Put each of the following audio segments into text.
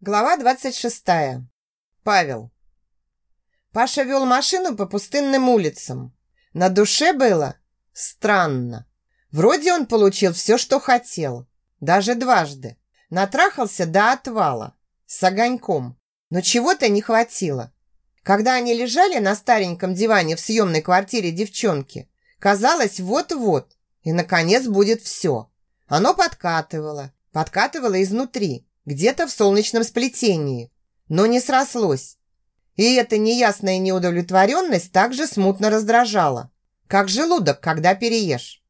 Глава 26. Павел. Паша вел машину по пустынным улицам. На душе было странно. Вроде он получил все, что хотел. Даже дважды. Натрахался до отвала. С огоньком. Но чего-то не хватило. Когда они лежали на стареньком диване в съемной квартире девчонки, казалось, вот-вот, и, наконец, будет все. Оно подкатывало, подкатывало изнутри, где-то в солнечном сплетении, но не срослось. И эта неясная неудовлетворенность также смутно раздражала, как желудок, когда переешь.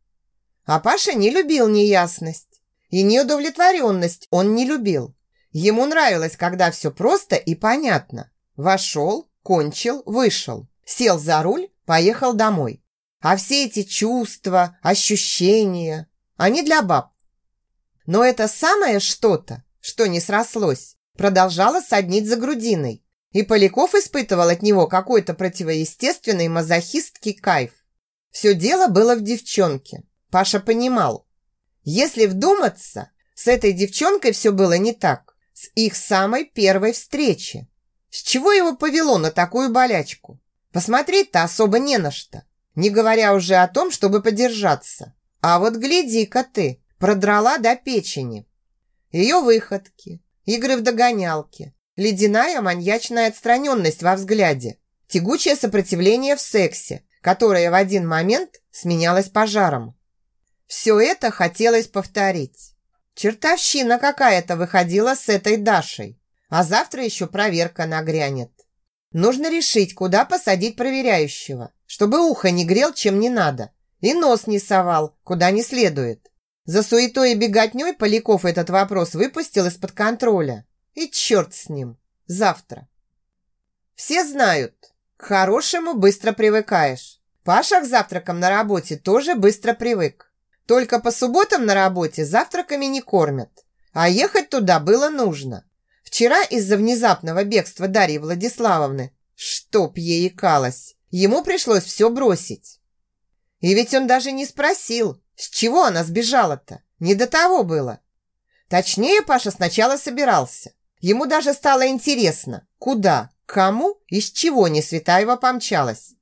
А Паша не любил неясность. И неудовлетворенность он не любил. Ему нравилось, когда все просто и понятно. Вошел, кончил, вышел. Сел за руль, поехал домой. А все эти чувства, ощущения, они для баб. Но это самое что-то что не срослось, продолжало соднить за грудиной, и Поляков испытывал от него какой-то противоестественный мазохистский кайф. Все дело было в девчонке. Паша понимал. Если вдуматься, с этой девчонкой все было не так. С их самой первой встречи. С чего его повело на такую болячку? Посмотреть-то особо не на что. Не говоря уже о том, чтобы подержаться. А вот гляди-ка ты, продрала до печени. Ее выходки, игры в догонялки, ледяная маньячная отстраненность во взгляде, тягучее сопротивление в сексе, которое в один момент сменялось пожаром. Все это хотелось повторить. Чертовщина какая-то выходила с этой Дашей, а завтра еще проверка нагрянет. Нужно решить, куда посадить проверяющего, чтобы ухо не грел, чем не надо, и нос не совал, куда не следует. За суетой и беготней Поляков этот вопрос выпустил из-под контроля. И черт с ним. Завтра. Все знают, к хорошему быстро привыкаешь. Паша к завтракам на работе тоже быстро привык. Только по субботам на работе завтраками не кормят. А ехать туда было нужно. Вчера из-за внезапного бегства Дарьи Владиславовны, чтоб ей икалось, ему пришлось все бросить. И ведь он даже не спросил, с чего она сбежала-то? Не до того было. Точнее, Паша сначала собирался. Ему даже стало интересно, куда, кому и с чего Несветаева помчалась.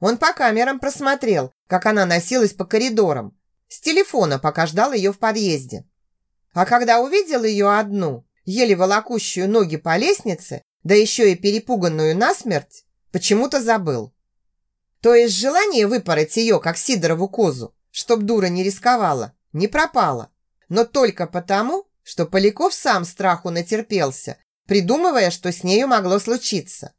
Он по камерам просмотрел, как она носилась по коридорам. С телефона, пока ждал ее в подъезде. А когда увидел ее одну, еле волокущую ноги по лестнице, да еще и перепуганную насмерть, почему-то забыл. То есть желание выпороть ее, как Сидорову козу, чтоб дура не рисковала, не пропала. Но только потому, что Поляков сам страху натерпелся, придумывая, что с нею могло случиться.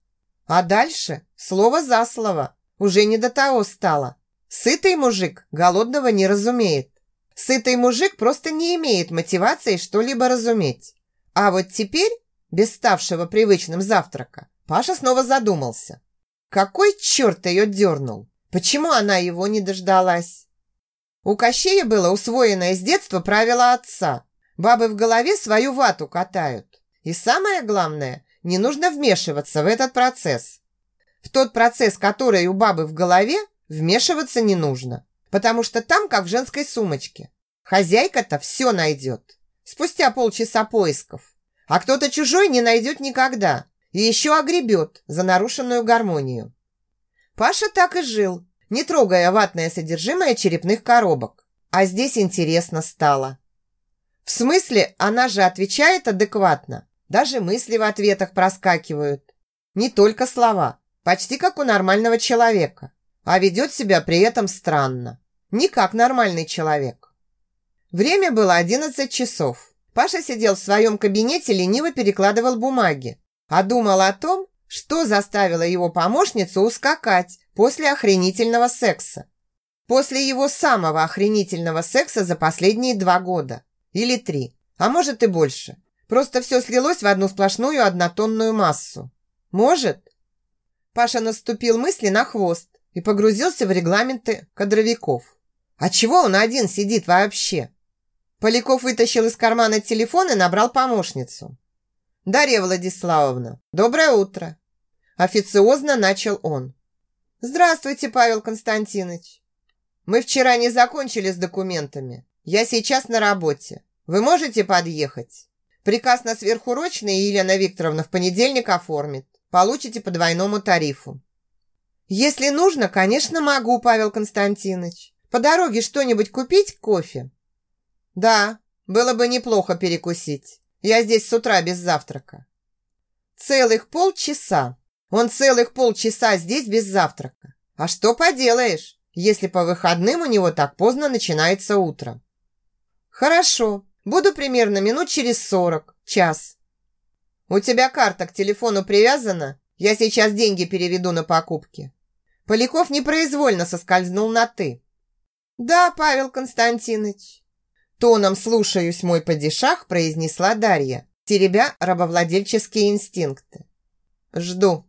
А дальше слово за слово, уже не до того стало. Сытый мужик голодного не разумеет. Сытый мужик просто не имеет мотивации что-либо разуметь. А вот теперь, без ставшего привычным завтрака, Паша снова задумался. Какой черт ее дернул? Почему она его не дождалась? У Кощея было усвоенное с детства правило отца. Бабы в голове свою вату катают. И самое главное, не нужно вмешиваться в этот процесс. В тот процесс, который у бабы в голове, вмешиваться не нужно. Потому что там, как в женской сумочке. Хозяйка-то все найдет. Спустя полчаса поисков. А кто-то чужой не найдет никогда. И еще огребет за нарушенную гармонию. Паша так и жил, не трогая ватное содержимое черепных коробок. А здесь интересно стало. В смысле, она же отвечает адекватно. Даже мысли в ответах проскакивают. Не только слова. Почти как у нормального человека. А ведет себя при этом странно. Не как нормальный человек. Время было 11 часов. Паша сидел в своем кабинете, лениво перекладывал бумаги. А думал о том, что заставило его помощницу ускакать после охренительного секса? После его самого охренительного секса за последние два года. Или три. А может и больше. Просто все слилось в одну сплошную однотонную массу. Может? Паша наступил мысли на хвост и погрузился в регламенты кадровиков. А чего он один сидит вообще? Поляков вытащил из кармана телефон и набрал помощницу. «Дарья Владиславовна, доброе утро!» Официозно начал он. «Здравствуйте, Павел Константинович. Мы вчера не закончили с документами. Я сейчас на работе. Вы можете подъехать? Приказ на сверхурочные Елена Викторовна в понедельник оформит. Получите по двойному тарифу. Если нужно, конечно, могу, Павел Константинович. По дороге что-нибудь купить кофе? Да, было бы неплохо перекусить. Я здесь с утра без завтрака. Целых полчаса. Он целых полчаса здесь без завтрака. А что поделаешь, если по выходным у него так поздно начинается утро? Хорошо, буду примерно минут через сорок, час. У тебя карта к телефону привязана? Я сейчас деньги переведу на покупки. Поляков непроизвольно соскользнул на «ты». «Да, Павел Константинович». Тоном «слушаюсь, мой падишах» произнесла Дарья, теребя рабовладельческие инстинкты. «Жду».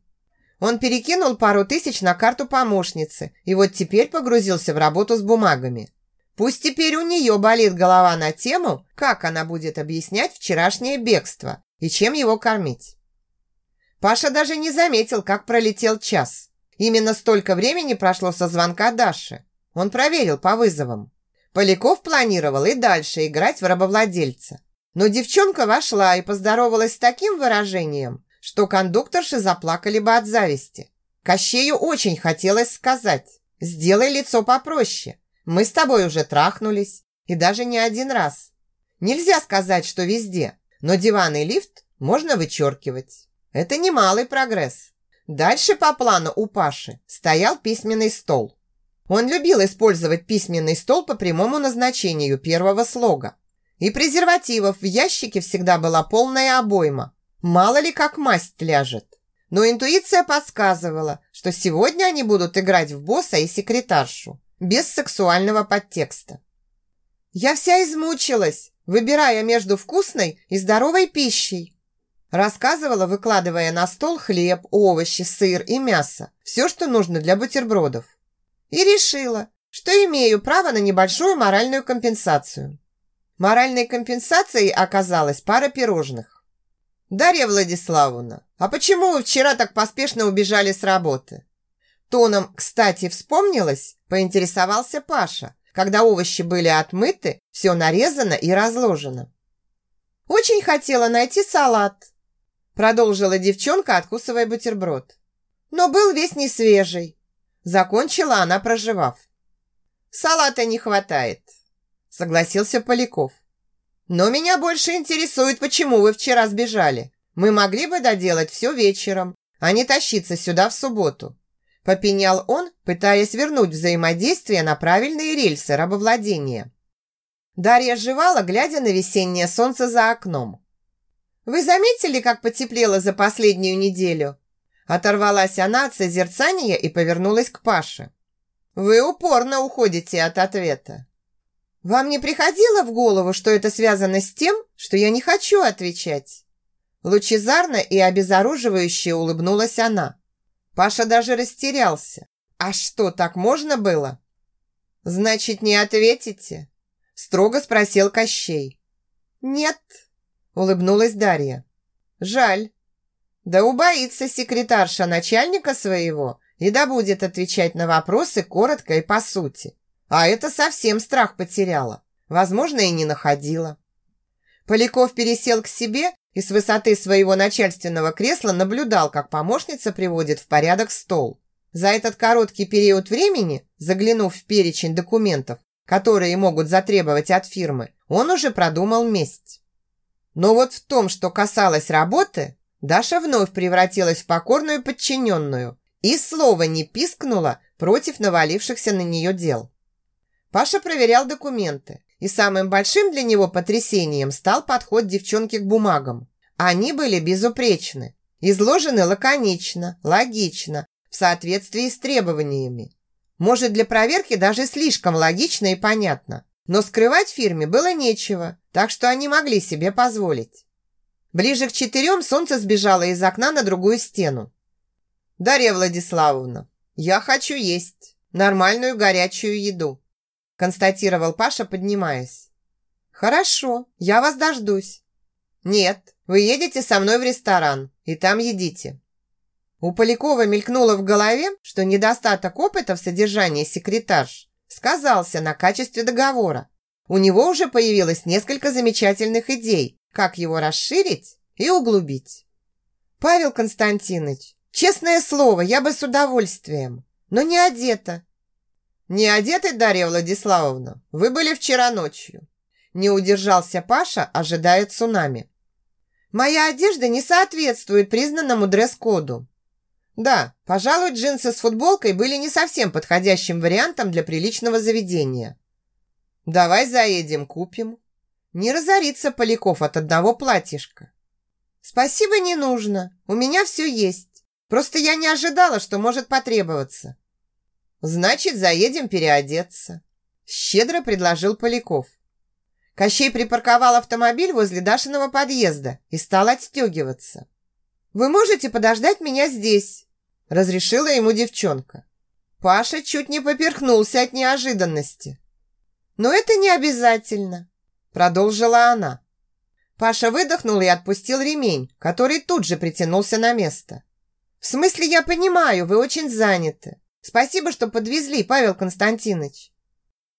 Он перекинул пару тысяч на карту помощницы и вот теперь погрузился в работу с бумагами. Пусть теперь у нее болит голова на тему, как она будет объяснять вчерашнее бегство и чем его кормить. Паша даже не заметил, как пролетел час. Именно столько времени прошло со звонка Даши. Он проверил по вызовам. Поляков планировал и дальше играть в рабовладельца. Но девчонка вошла и поздоровалась с таким выражением, что кондукторши заплакали бы от зависти. Кощею очень хотелось сказать «Сделай лицо попроще. Мы с тобой уже трахнулись, и даже не один раз. Нельзя сказать, что везде, но диван и лифт можно вычеркивать. Это немалый прогресс. Дальше по плану у Паши стоял письменный стол. Он любил использовать письменный стол по прямому назначению первого слога. И презервативов в ящике всегда была полная обойма. Мало ли как масть ляжет. Но интуиция подсказывала, что сегодня они будут играть в босса и секретаршу, без сексуального подтекста. Я вся измучилась, выбирая между вкусной и здоровой пищей. Рассказывала, выкладывая на стол хлеб, овощи, сыр и мясо. Все, что нужно для бутербродов. И решила, что имею право на небольшую моральную компенсацию. Моральной компенсацией оказалась пара пирожных. «Дарья Владиславовна, а почему вы вчера так поспешно убежали с работы?» Тоном, кстати, вспомнилось, поинтересовался Паша, когда овощи были отмыты, все нарезано и разложено. «Очень хотела найти салат», продолжила девчонка, откусывая бутерброд. «Но был весь не свежий». Закончила она, проживав. «Салата не хватает», согласился Поляков. «Но меня больше интересует, почему вы вчера сбежали. Мы могли бы доделать все вечером, а не тащиться сюда в субботу. Попенял он, пытаясь вернуть взаимодействие на правильные рельсы рабовладения. Дарья жевала, глядя на весеннее солнце за окном. «Вы заметили, как потеплело за последнюю неделю?» Оторвалась она от созерцания и повернулась к Паше. «Вы упорно уходите от ответа». «Вам не приходило в голову, что это связано с тем, что я не хочу отвечать?» Лучезарно и обезоруживающе улыбнулась она. Паша даже растерялся. А что, так можно было? Значит, не ответите? Строго спросил Кощей. Нет, улыбнулась Дарья. Жаль. Да убоится секретарша начальника своего и да будет отвечать на вопросы коротко и по сути. А это совсем страх потеряла. Возможно, и не находила. Поляков пересел к себе и с высоты своего начальственного кресла наблюдал, как помощница приводит в порядок стол. За этот короткий период времени, заглянув в перечень документов, которые могут затребовать от фирмы, он уже продумал месть. Но вот в том, что касалось работы, Даша вновь превратилась в покорную подчиненную и слова не пискнула против навалившихся на нее дел. Паша проверял документы, и самым большим для него потрясением стал подход девчонки к бумагам. Они были безупречны, изложены лаконично, логично, в соответствии с требованиями. Может, для проверки даже слишком логично и понятно, но скрывать фирме было нечего, так что они могли себе позволить. Ближе к четырем солнце сбежало из окна на другую стену. «Дарья Владиславовна, я хочу есть нормальную горячую еду констатировал Паша, поднимаясь. «Хорошо, я вас дождусь». «Нет, вы едете со мной в ресторан, и там едите». У Полякова мелькнуло в голове, что недостаток опыта в содержании секретарш сказался на качестве договора. У него уже появилось несколько замечательных идей, как его расширить и углубить. Павел Константинович, честное слово, я бы с удовольствием, но не одета. Не одеты, Дарья Владиславовна, вы были вчера ночью. Не удержался Паша, ожидая цунами. Моя одежда не соответствует признанному дресс-коду. Да, пожалуй, джинсы с футболкой были не совсем подходящим вариантом для приличного заведения. Давай заедем, купим. Не разорится Поляков от одного платьишка. Спасибо, не нужно. У меня все есть. Просто я не ожидала, что может потребоваться. Значит, заедем переодеться. Щедро предложил Поляков. Кощей припарковал автомобиль возле Дашиного подъезда и стал отстегиваться. «Вы можете подождать меня здесь?» Разрешила ему девчонка. Паша чуть не поперхнулся от неожиданности. «Но это не обязательно», продолжила она. Паша выдохнул и отпустил ремень, который тут же притянулся на место. «В смысле, я понимаю, вы очень заняты. Спасибо, что подвезли, Павел Константинович».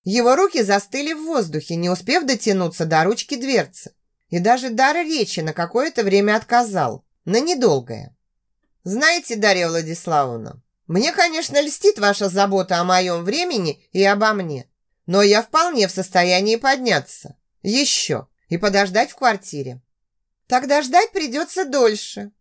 Его руки застыли в воздухе, не успев дотянуться до ручки дверцы. И даже дар речи на какое-то время отказал, на недолгое. «Знаете, Дарья Владиславовна, мне, конечно, льстит ваша забота о моем времени и обо мне, но я вполне в состоянии подняться. Еще. И подождать в квартире. Тогда ждать придется дольше.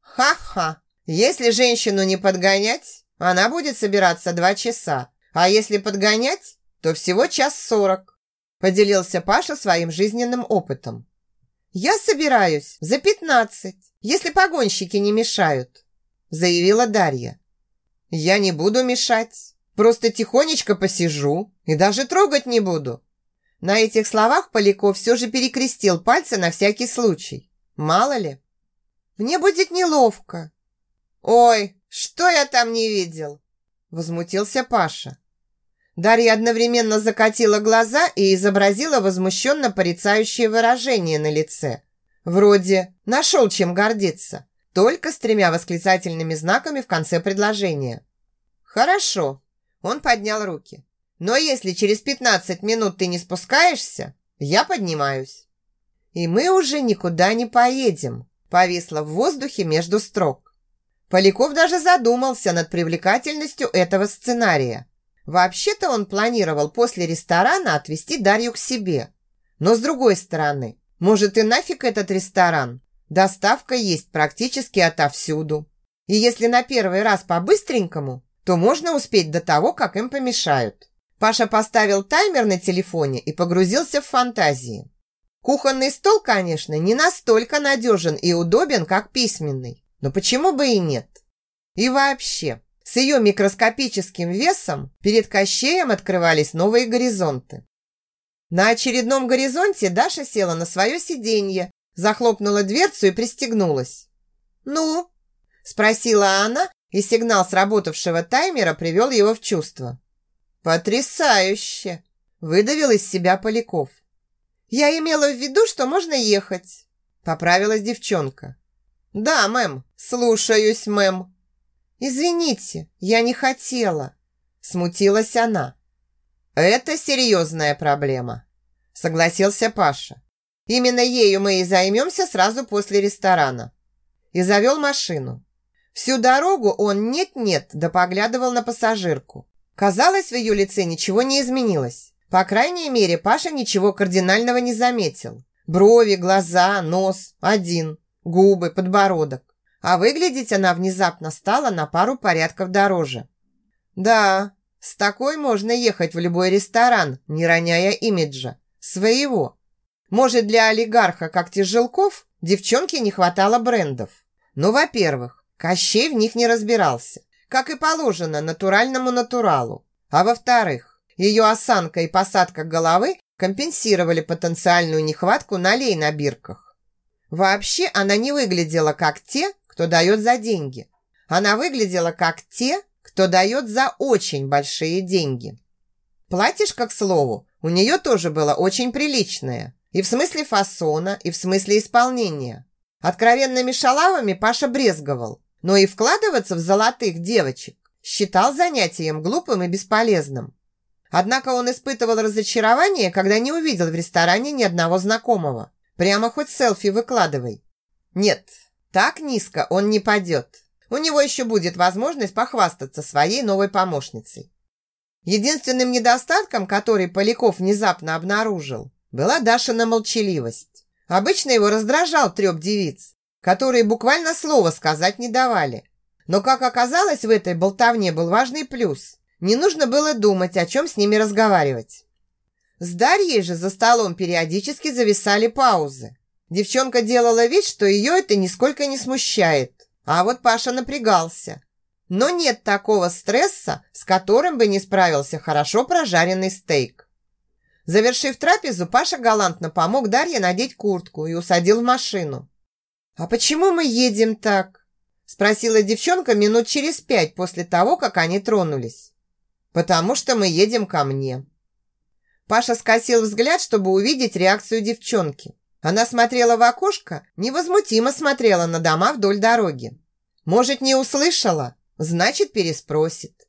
Ха-ха. Если женщину не подгонять, она будет собираться два часа. А если подгонять, то всего час сорок. Поделился Паша своим жизненным опытом. «Я собираюсь за пятнадцать, если погонщики не мешают», заявила Дарья. «Я не буду мешать, просто тихонечко посижу и даже трогать не буду. На этих словах Поляков все же перекрестил пальцы на всякий случай. Мало ли. Мне будет неловко. Ой, что я там не видел? Возмутился Паша. Дарья одновременно закатила глаза и изобразила возмущенно порицающее выражение на лице. Вроде «нашел чем гордиться», только с тремя восклицательными знаками в конце предложения. «Хорошо». Он поднял руки. Но если через 15 минут ты не спускаешься, я поднимаюсь. И мы уже никуда не поедем, повисло в воздухе между строк. Поляков даже задумался над привлекательностью этого сценария. Вообще-то он планировал после ресторана отвезти Дарью к себе. Но с другой стороны, может и нафиг этот ресторан? Доставка есть практически отовсюду. И если на первый раз по-быстренькому, то можно успеть до того, как им помешают. Паша поставил таймер на телефоне и погрузился в фантазии. Кухонный стол, конечно, не настолько надежен и удобен, как письменный. Но почему бы и нет? И вообще, с ее микроскопическим весом перед Кощеем открывались новые горизонты. На очередном горизонте Даша села на свое сиденье, захлопнула дверцу и пристегнулась. «Ну?» – спросила она, и сигнал сработавшего таймера привел его в чувство. «Потрясающе!» – выдавил из себя Поляков. «Я имела в виду, что можно ехать», – поправилась девчонка. «Да, мэм, слушаюсь, мэм». «Извините, я не хотела», – смутилась она. «Это серьезная проблема», – согласился Паша. «Именно ею мы и займемся сразу после ресторана». И завел машину. Всю дорогу он нет-нет да поглядывал на пассажирку. Казалось, в ее лице ничего не изменилось. По крайней мере, Паша ничего кардинального не заметил. Брови, глаза, нос – один. Губы, подбородок. А выглядеть она внезапно стала на пару порядков дороже. Да, с такой можно ехать в любой ресторан, не роняя имиджа. Своего. Может, для олигарха, как Тяжелков, девчонке не хватало брендов. Но, во-первых, Кощей в них не разбирался как и положено натуральному натуралу. А во-вторых, ее осанка и посадка головы компенсировали потенциальную нехватку налей на бирках. Вообще она не выглядела как те, кто дает за деньги. Она выглядела как те, кто дает за очень большие деньги. Платьишко, к слову, у нее тоже было очень приличное. И в смысле фасона, и в смысле исполнения. Откровенными шалавами Паша брезговал, но и вкладываться в золотых девочек считал занятием глупым и бесполезным. Однако он испытывал разочарование, когда не увидел в ресторане ни одного знакомого. Прямо хоть селфи выкладывай. Нет, так низко он не пойдет. У него еще будет возможность похвастаться своей новой помощницей. Единственным недостатком, который Поляков внезапно обнаружил, была Дашина молчаливость. Обычно его раздражал треп девиц, которые буквально слова сказать не давали. Но, как оказалось, в этой болтовне был важный плюс. Не нужно было думать, о чем с ними разговаривать. С Дарьей же за столом периодически зависали паузы. Девчонка делала вид, что ее это нисколько не смущает. А вот Паша напрягался. Но нет такого стресса, с которым бы не справился хорошо прожаренный стейк. Завершив трапезу, Паша галантно помог Дарье надеть куртку и усадил в машину. «А почему мы едем так?» спросила девчонка минут через пять после того, как они тронулись. «Потому что мы едем ко мне», Паша скосил взгляд, чтобы увидеть реакцию девчонки. Она смотрела в окошко, невозмутимо смотрела на дома вдоль дороги. Может, не услышала? Значит, переспросит.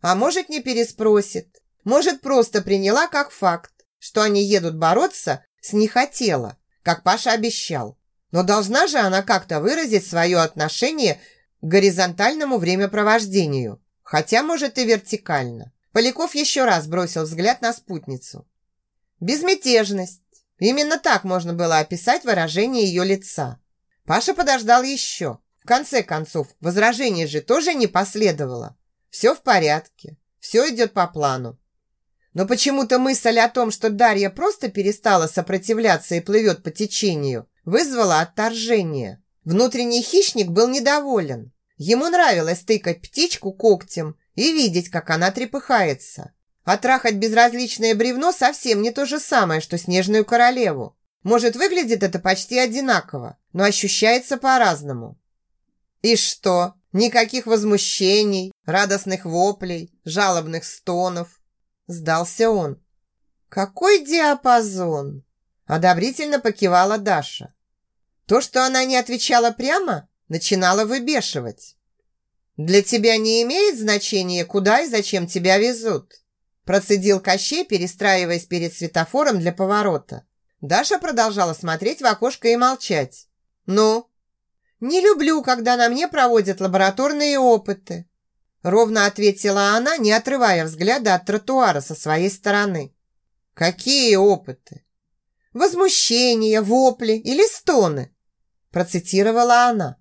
А может, не переспросит. Может, просто приняла как факт, что они едут бороться с «не хотела», как Паша обещал. Но должна же она как-то выразить свое отношение к горизонтальному времяпровождению, хотя, может, и вертикально. Поляков еще раз бросил взгляд на спутницу. Безмятежность. Именно так можно было описать выражение ее лица. Паша подождал еще. В конце концов, возражение же тоже не последовало. Все в порядке. Все идет по плану. Но почему-то мысль о том, что Дарья просто перестала сопротивляться и плывет по течению, вызвала отторжение. Внутренний хищник был недоволен. Ему нравилось тыкать птичку когтем и видеть, как она трепыхается. А трахать безразличное бревно совсем не то же самое, что снежную королеву. Может, выглядит это почти одинаково, но ощущается по-разному. И что? Никаких возмущений, радостных воплей, жалобных стонов. Сдался он. Какой диапазон? Одобрительно покивала Даша. То, что она не отвечала прямо, начинало выбешивать. «Для тебя не имеет значения, куда и зачем тебя везут?» Процедил Кощей, перестраиваясь перед светофором для поворота. Даша продолжала смотреть в окошко и молчать. «Ну?» «Не люблю, когда на мне проводят лабораторные опыты», ровно ответила она, не отрывая взгляда от тротуара со своей стороны. «Какие опыты?» «Возмущение, вопли или стоны?» процитировала она.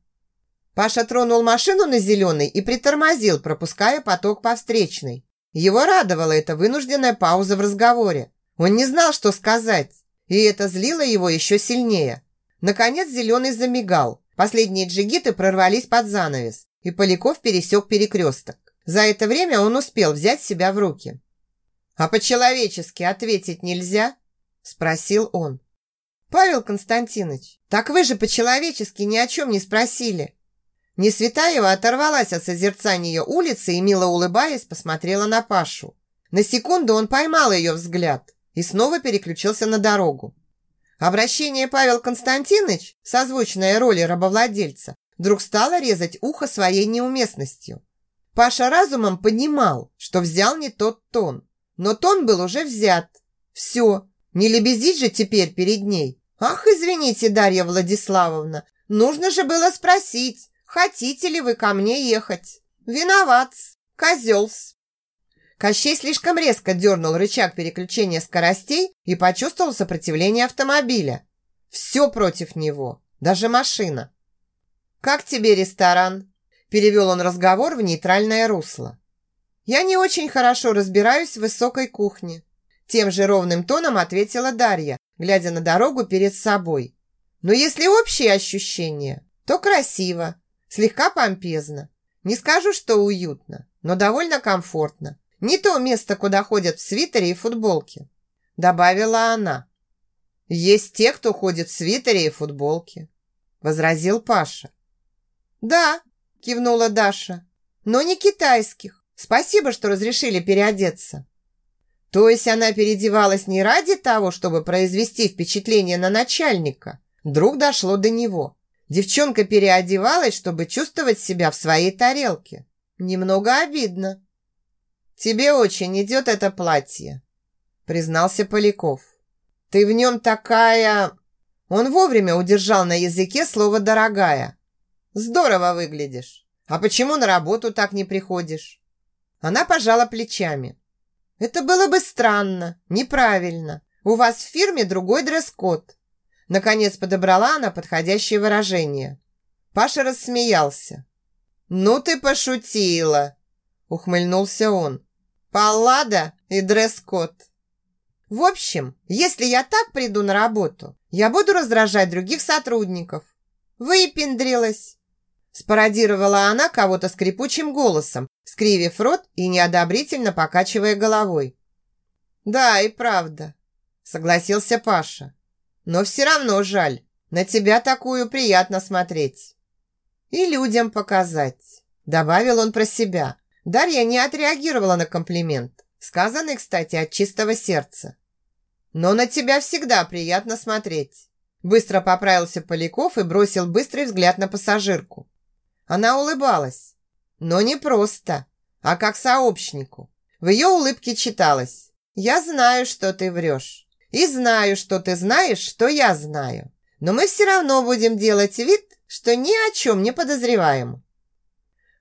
Паша тронул машину на зеленый и притормозил, пропуская поток по встречной. Его радовала эта вынужденная пауза в разговоре. Он не знал, что сказать, и это злило его еще сильнее. Наконец зеленый замигал. Последние джигиты прорвались под занавес, и Поляков пересек перекресток. За это время он успел взять себя в руки. «А по-человечески ответить нельзя?» – спросил он. «Павел Константинович, так вы же по-человечески ни о чем не спросили. Несветаева оторвалась от созерцания улицы и, мило улыбаясь, посмотрела на Пашу. На секунду он поймал ее взгляд и снова переключился на дорогу. Обращение Павел Константинович, созвучное роли рабовладельца, вдруг стало резать ухо своей неуместностью. Паша разумом понимал, что взял не тот тон, но тон был уже взят. Все, не лебезить же теперь перед ней. Ах, извините, Дарья Владиславовна, нужно же было спросить, Хотите ли вы ко мне ехать? Виноват, козелс. Кощей слишком резко дернул рычаг переключения скоростей и почувствовал сопротивление автомобиля. Все против него, даже машина. «Как тебе ресторан?» Перевел он разговор в нейтральное русло. «Я не очень хорошо разбираюсь в высокой кухне», тем же ровным тоном ответила Дарья, глядя на дорогу перед собой. «Но если общие ощущения, то красиво, Слегка помпезно. Не скажу, что уютно, но довольно комфортно. Не то место, куда ходят в свитере и футболке. Добавила она. Есть те, кто ходит в свитере и футболке. Возразил Паша. Да, кивнула Даша. Но не китайских. Спасибо, что разрешили переодеться. То есть она переодевалась не ради того, чтобы произвести впечатление на начальника. Вдруг дошло до него. Девчонка переодевалась, чтобы чувствовать себя в своей тарелке. Немного обидно. «Тебе очень идет это платье», признался Поляков. «Ты в нем такая...» Он вовремя удержал на языке слово «дорогая». «Здорово выглядишь. А почему на работу так не приходишь?» Она пожала плечами. «Это было бы странно, неправильно. У вас в фирме другой дресс-код». Наконец подобрала она подходящее выражение. Паша рассмеялся. «Ну ты пошутила!» Ухмыльнулся он. «Паллада и дресс-код». «В общем, если я так приду на работу, я буду раздражать других сотрудников». «Выпендрилась!» Спародировала она кого-то скрипучим голосом, скривив рот и неодобрительно покачивая головой. «Да, и правда», – согласился Паша. «Но все равно жаль. На тебя такую приятно смотреть». «И людям показать», – добавил он про себя. Дарья не отреагировала на комплимент, сказанный, кстати, от чистого сердца. «Но на тебя всегда приятно смотреть». Быстро поправился Поляков и бросил быстрый взгляд на пассажирку. Она улыбалась, но не просто, а как сообщнику. В ее улыбке читалось «Я знаю, что ты врешь, и знаю, что ты знаешь, что я знаю, но мы все равно будем делать вид, что ни о чем не подозреваем».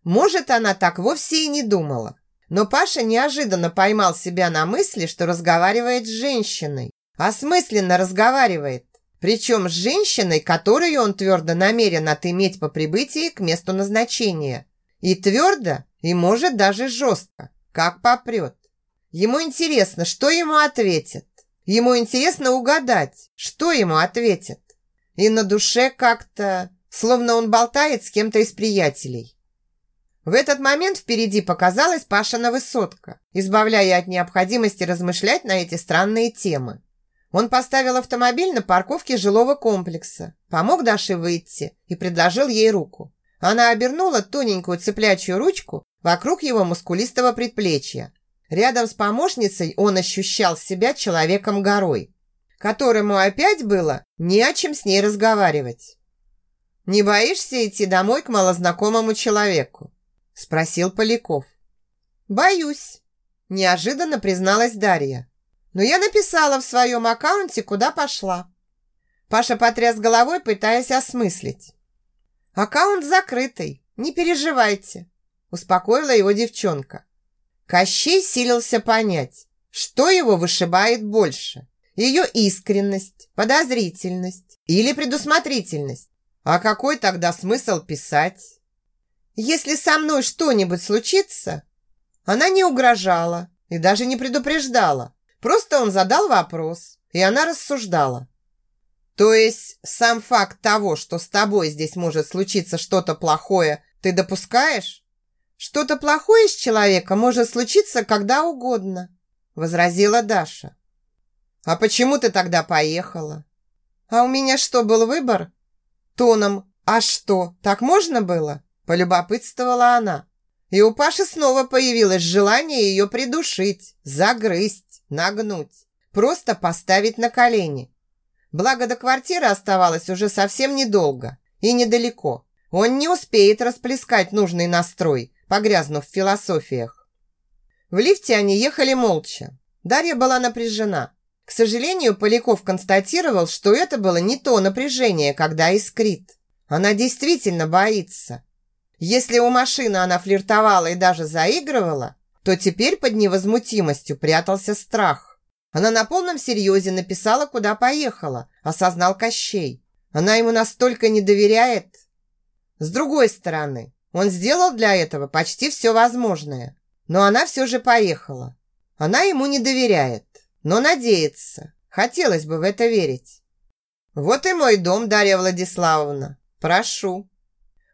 Может, она так вовсе и не думала, но Паша неожиданно поймал себя на мысли, что разговаривает с женщиной, осмысленно разговаривает, причем с женщиной, которую он твердо намерен отыметь по прибытии к месту назначения. И твердо, и может даже жестко, как попрет. Ему интересно, что ему ответят. Ему интересно угадать, что ему ответят. И на душе как-то, словно он болтает с кем-то из приятелей. В этот момент впереди показалась Пашина высотка, избавляя от необходимости размышлять на эти странные темы. Он поставил автомобиль на парковке жилого комплекса, помог Даше выйти и предложил ей руку. Она обернула тоненькую цеплячью ручку вокруг его мускулистого предплечья. Рядом с помощницей он ощущал себя человеком-горой, которому опять было не о чем с ней разговаривать. «Не боишься идти домой к малознакомому человеку?» – спросил Поляков. «Боюсь», – неожиданно призналась Дарья. «Но я написала в своем аккаунте, куда пошла». Паша потряс головой, пытаясь осмыслить. «Аккаунт закрытый, не переживайте», – успокоила его девчонка. Кощей силился понять, что его вышибает больше. Ее искренность, подозрительность или предусмотрительность. А какой тогда смысл писать? Если со мной что-нибудь случится, она не угрожала и даже не предупреждала. Просто он задал вопрос, и она рассуждала. То есть сам факт того, что с тобой здесь может случиться что-то плохое, ты допускаешь? Что-то плохое с человеком может случиться когда угодно, возразила Даша. А почему ты тогда поехала? А у меня что, был выбор? Тоном «А что, так можно было?» полюбопытствовала она. И у Паши снова появилось желание ее придушить, загрызть, нагнуть, просто поставить на колени. Благо до квартиры оставалось уже совсем недолго и недалеко. Он не успеет расплескать нужный настрой, погрязнув в философиях. В лифте они ехали молча. Дарья была напряжена. К сожалению, Поляков констатировал, что это было не то напряжение, когда искрит. Она действительно боится. Если у машины она флиртовала и даже заигрывала, то теперь под невозмутимостью прятался страх. Она на полном серьезе написала, куда поехала, осознал Кощей. Она ему настолько не доверяет. С другой стороны, он сделал для этого почти все возможное. Но она все же поехала. Она ему не доверяет, но надеется. Хотелось бы в это верить. «Вот и мой дом, Дарья Владиславовна. Прошу».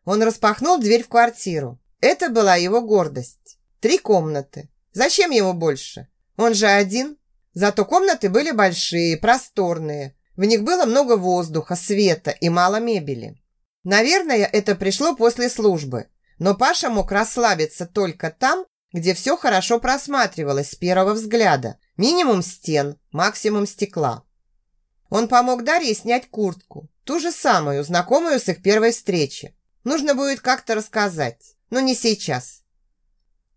Он распахнул дверь в квартиру. Это была его гордость. Три комнаты. Зачем ему больше? Он же один. Зато комнаты были большие, просторные. В них было много воздуха, света и мало мебели. Наверное, это пришло после службы. Но Паша мог расслабиться только там, где все хорошо просматривалось с первого взгляда. Минимум стен, максимум стекла. Он помог Дарье снять куртку. Ту же самую, знакомую с их первой встречи. Нужно будет как-то рассказать, но не сейчас.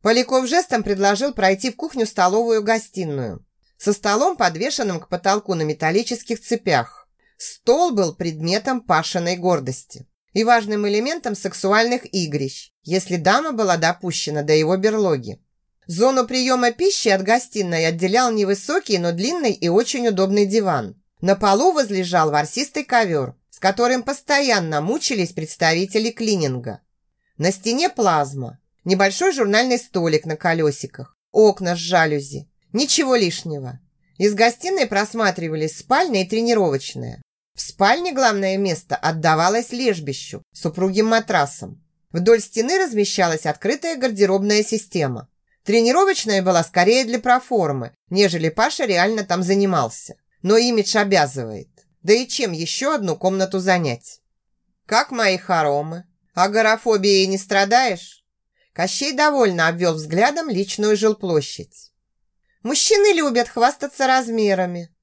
Поляков жестом предложил пройти в кухню-столовую гостиную со столом, подвешенным к потолку на металлических цепях. Стол был предметом Пашиной гордости и важным элементом сексуальных игрищ, если дама была допущена до его берлоги. Зону приема пищи от гостиной отделял невысокий, но длинный и очень удобный диван. На полу возлежал ворсистый ковер, с которым постоянно мучились представители клининга. На стене плазма, небольшой журнальный столик на колесиках, окна с жалюзи. Ничего лишнего. Из гостиной просматривались спальня и тренировочная. В спальне главное место отдавалось лежбищу, супругим матрасом. Вдоль стены размещалась открытая гардеробная система. Тренировочная была скорее для проформы, нежели Паша реально там занимался. Но имидж обязывает. Да и чем еще одну комнату занять? Как мои хоромы? А горофобией не страдаешь? Кощей довольно обвел взглядом личную жилплощадь. Мужчины любят хвастаться размерами,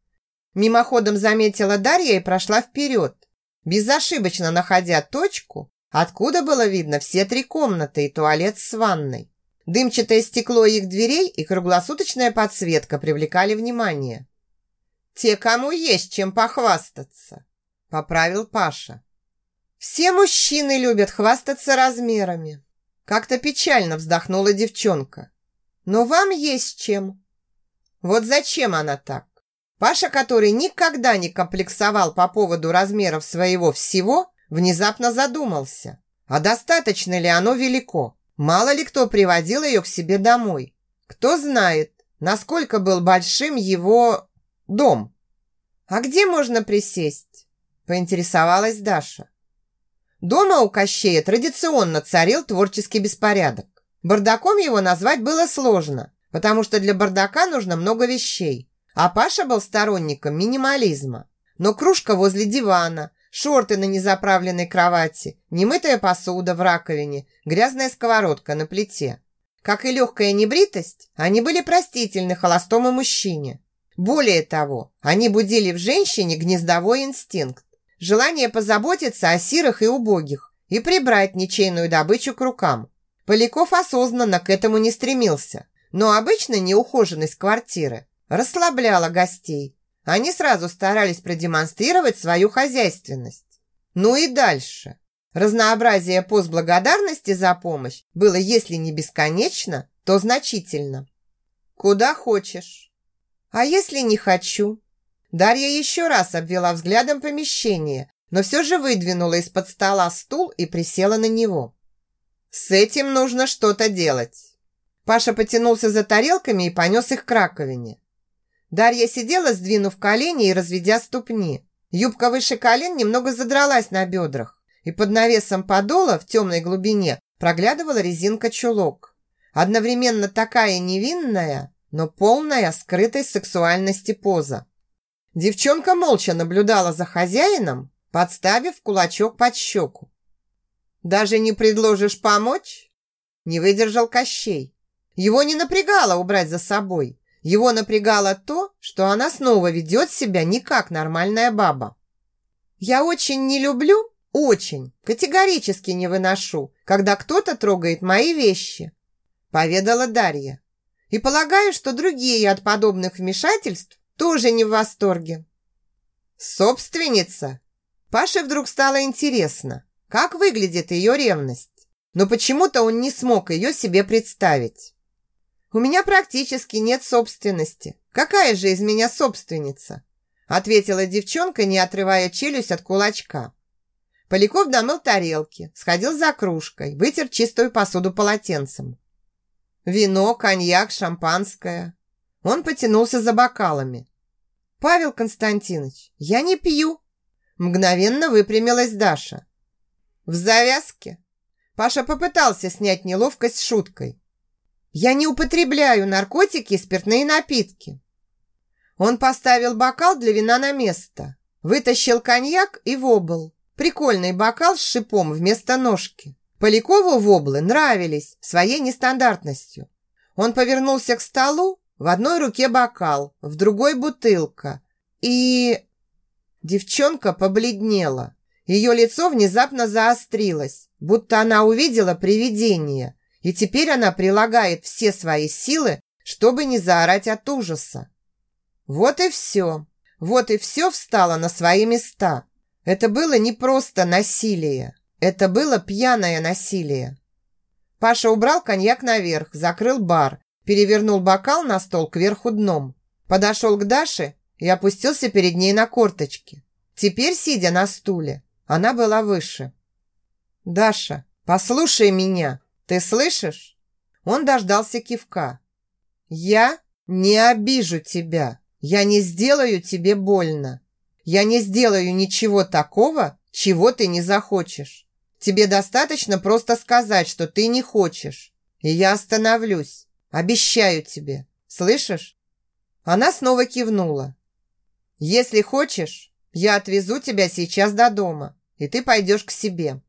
Мимоходом заметила Дарья и прошла вперед, безошибочно находя точку, откуда было видно все три комнаты и туалет с ванной. Дымчатое стекло их дверей и круглосуточная подсветка привлекали внимание. «Те, кому есть чем похвастаться», – поправил Паша. «Все мужчины любят хвастаться размерами». Как-то печально вздохнула девчонка. «Но вам есть чем». Вот зачем она так? Паша, который никогда не комплексовал по поводу размеров своего всего, внезапно задумался, а достаточно ли оно велико? Мало ли кто приводил ее к себе домой. Кто знает, насколько был большим его дом. «А где можно присесть?» – поинтересовалась Даша. Дома у Кощея традиционно царил творческий беспорядок. Бардаком его назвать было сложно, потому что для бардака нужно много вещей. А Паша был сторонником минимализма. Но кружка возле дивана, шорты на незаправленной кровати, немытая посуда в раковине, грязная сковородка на плите. Как и легкая небритость, они были простительны холостому мужчине. Более того, они будили в женщине гнездовой инстинкт, желание позаботиться о сирых и убогих и прибрать ничейную добычу к рукам. Поляков осознанно к этому не стремился, но обычно неухоженность квартиры расслабляла гостей. Они сразу старались продемонстрировать свою хозяйственность. Ну и дальше. Разнообразие поз благодарности за помощь было, если не бесконечно, то значительно. Куда хочешь. А если не хочу? Дарья еще раз обвела взглядом помещение, но все же выдвинула из-под стола стул и присела на него. С этим нужно что-то делать. Паша потянулся за тарелками и понес их к раковине. Дарья сидела, сдвинув колени и разведя ступни. Юбка выше колен немного задралась на бедрах, и под навесом подола в темной глубине проглядывала резинка чулок. Одновременно такая невинная, но полная скрытой сексуальности поза. Девчонка молча наблюдала за хозяином, подставив кулачок под щеку. «Даже не предложишь помочь?» Не выдержал Кощей. Его не напрягало убрать за собой. Его напрягало то, что она снова ведет себя не как нормальная баба. «Я очень не люблю, очень, категорически не выношу, когда кто-то трогает мои вещи», поведала Дарья. «И полагаю, что другие от подобных вмешательств тоже не в восторге». «Собственница?» Паше вдруг стало интересно, как выглядит ее ревность, но почему-то он не смог ее себе представить. У меня практически нет собственности. Какая же из меня собственница? Ответила девчонка, не отрывая челюсть от кулачка. Поляков домыл тарелки, сходил за кружкой, вытер чистую посуду полотенцем. Вино, коньяк, шампанское. Он потянулся за бокалами. «Павел Константинович, я не пью!» Мгновенно выпрямилась Даша. «В завязке?» Паша попытался снять неловкость шуткой. Я не употребляю наркотики и спиртные напитки. Он поставил бокал для вина на место, вытащил коньяк и вобл. Прикольный бокал с шипом вместо ножки. Полякову воблы нравились своей нестандартностью. Он повернулся к столу, в одной руке бокал, в другой бутылка. И... Девчонка побледнела. Ее лицо внезапно заострилось, будто она увидела привидение – и теперь она прилагает все свои силы, чтобы не заорать от ужаса. Вот и все. Вот и все встало на свои места. Это было не просто насилие. Это было пьяное насилие. Паша убрал коньяк наверх, закрыл бар, перевернул бокал на стол кверху дном. Подошел к Даше и опустился перед ней на корточки. Теперь, сидя на стуле, она была выше. «Даша, послушай меня, ты слышишь?» Он дождался кивка. «Я не обижу тебя, я не сделаю тебе больно. Я не сделаю ничего такого, чего ты не захочешь. Тебе достаточно просто сказать, что ты не хочешь, и я остановлюсь. Обещаю тебе. Слышишь?» Она снова кивнула. «Если хочешь, я отвезу тебя сейчас до дома, и ты пойдешь к себе».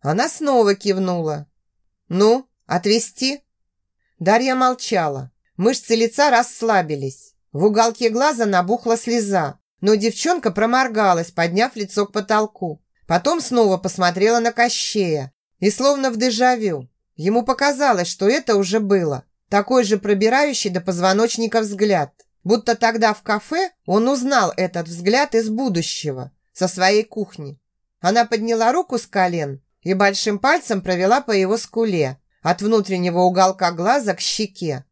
Она снова кивнула. «Ну, отвезти?» Дарья молчала. Мышцы лица расслабились. В уголке глаза набухла слеза, но девчонка проморгалась, подняв лицо к потолку. Потом снова посмотрела на Кощея и словно в дежавю. Ему показалось, что это уже было. Такой же пробирающий до позвоночника взгляд. Будто тогда в кафе он узнал этот взгляд из будущего, со своей кухни. Она подняла руку с колен и большим пальцем провела по его скуле, от внутреннего уголка глаза к щеке.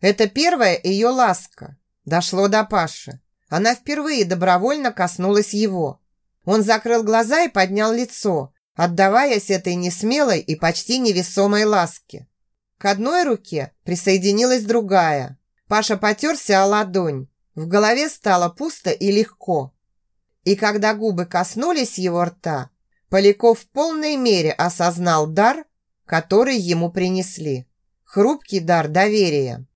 Это первая ее ласка. Дошло до Паши. Она впервые добровольно коснулась его. Он закрыл глаза и поднял лицо, отдаваясь этой несмелой и почти невесомой ласке. К одной руке присоединилась другая. Паша потерся о ладонь. В голове стало пусто и легко. И когда губы коснулись его рта, Поляков в полной мере осознал дар, который ему принесли. Хрупкий дар доверия.